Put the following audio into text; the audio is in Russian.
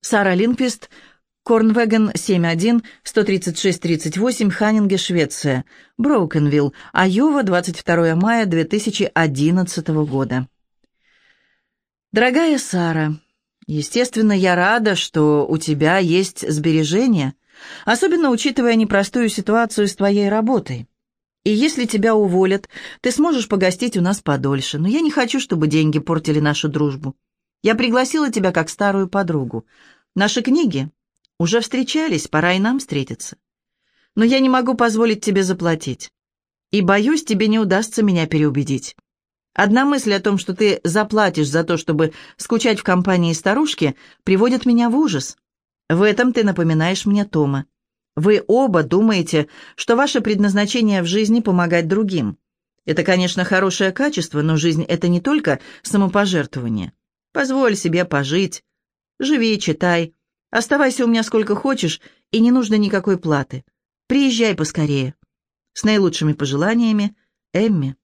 Сара Линквист, Корнвеген 71, 136-38, Ханнинге, Швеция. Броукенвилл, Айова, 22 мая 2011 года. Дорогая Сара, естественно, я рада, что у тебя есть сбережения, особенно учитывая непростую ситуацию с твоей работой. И если тебя уволят, ты сможешь погостить у нас подольше, но я не хочу, чтобы деньги портили нашу дружбу. Я пригласила тебя как старую подругу. Наши книги уже встречались, пора и нам встретиться. Но я не могу позволить тебе заплатить. И боюсь, тебе не удастся меня переубедить. Одна мысль о том, что ты заплатишь за то, чтобы скучать в компании старушки, приводит меня в ужас. В этом ты напоминаешь мне Тома. Вы оба думаете, что ваше предназначение в жизни помогать другим. Это, конечно, хорошее качество, но жизнь — это не только самопожертвование. Позволь себе пожить. Живи, читай. Оставайся у меня сколько хочешь, и не нужно никакой платы. Приезжай поскорее. С наилучшими пожеланиями, Эмми.